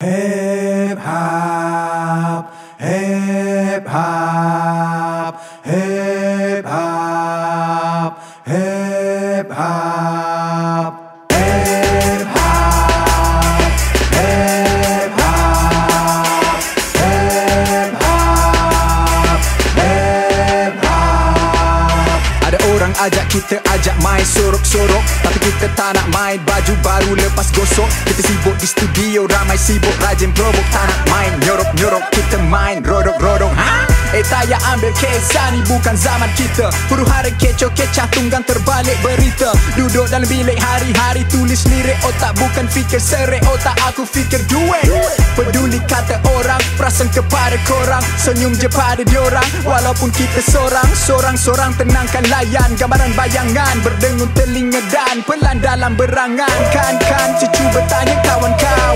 Hip hop, hip hop, hip hop, hip hop, ajak kita ajak main sorok-sorok. Tapi kita tak nak main baju baru lepas gosok. Kita sibuk di studio ramai sibuk rajin probok Tak nak main nyorok-nyorok. Kita main rodok-rodok? Eh tak payah ambil kisah ni bukan zaman kita. Huru hara kecoh kecah tunggang terbalik berita. Duduk dalam bilik hari-hari tulis lirik Otak. Bukan fikir serik otak aku fikir duit. Peduli kata orang perasan kepada korang. Senyum je pada diorang Walaupun kita sorang Sorang-sorang tenangkan layan Gambaran bayangan. Berdengung telinga dan Pelan dalam berangan. Kan-kan cucu bertanya kawan-kawan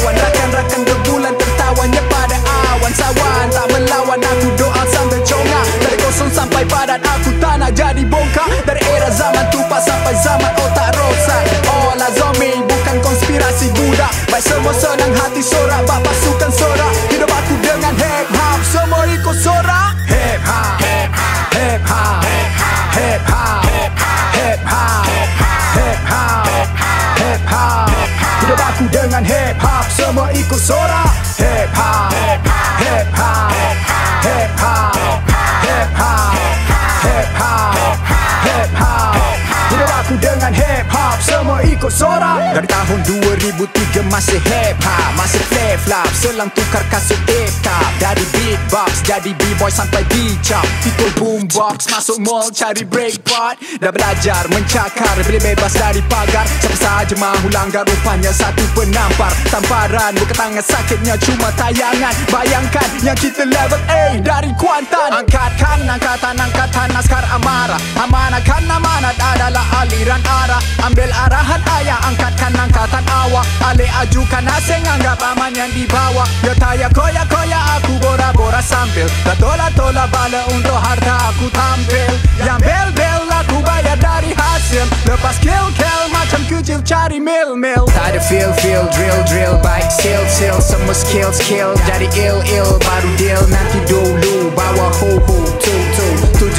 bongkar Dari era zaman tupas sampai zaman otak rosak. Olah zombie bukan konspirasi budak. Baik semua senang hati sorak Bak pasukan sorak. Hidup aku dengan hip hop Semua ikut sorak. Hip hop Hip hop Hip hop Hip hop Hip hop Hip hop Hip hop. Hidup aku dengan hip hop Semua ikut sorak. Hip hop Hip hop ikut sorak Dari tahun 2003 masih hip hop Masih flip flop Selang tukar kasut tape top. Dari beatbox Jadi b-boy sampai b-chop. Pikul boombox Masuk mall cari breakpot Dah belajar mencakar Bila bebas dari pagar. Siapa saja mahu langgar Rupanya satu penampar. Tamparan bukan tangan sakitnya Cuma tayangan. Bayangkan yang kita level A Dari Kuantan. Angkatkan angkatan angkatan Naskar amarah. Amanahkan amanat adalah aliran arah. Ambil arahan ayah Angkatkan angkatan awak. Alih ajukan asing Anggap aman yang di bawah Ya taya koya koya Aku bora-bora sambil. Dah tola-tola bala Untuk harta aku tampil. Yang bel-bel Aku bayar dari hasil. Lepas kill-kill Macam kecil cari mil-mil. Tak ada feel-feel Drill-drill Baik skill-skill Semua skill-skill Jadi ill-ill Baru deal. Nanti dulu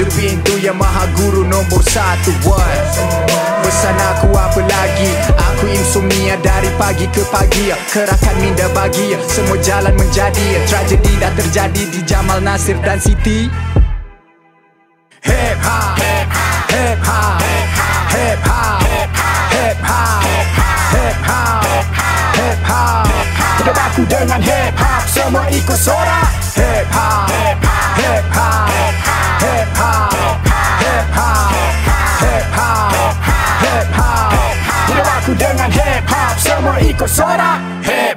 Tujuh pintu yang maha guru nombor satu What? Pesan aku apa lagi? Aku insomnia dari pagi ke pagi. Kerakan minda bagi. Semua jalan menjadi. Tragedi dah terjadi di Jamal Nasir dan Siti. Hip hop Hip hop Hip hop Hip hop Hip hop Hip hop Hip hop Hidup aku dengan hip hop. Semua ikut sorak Hip hop Hip hop Hip hop Hip hop Hidup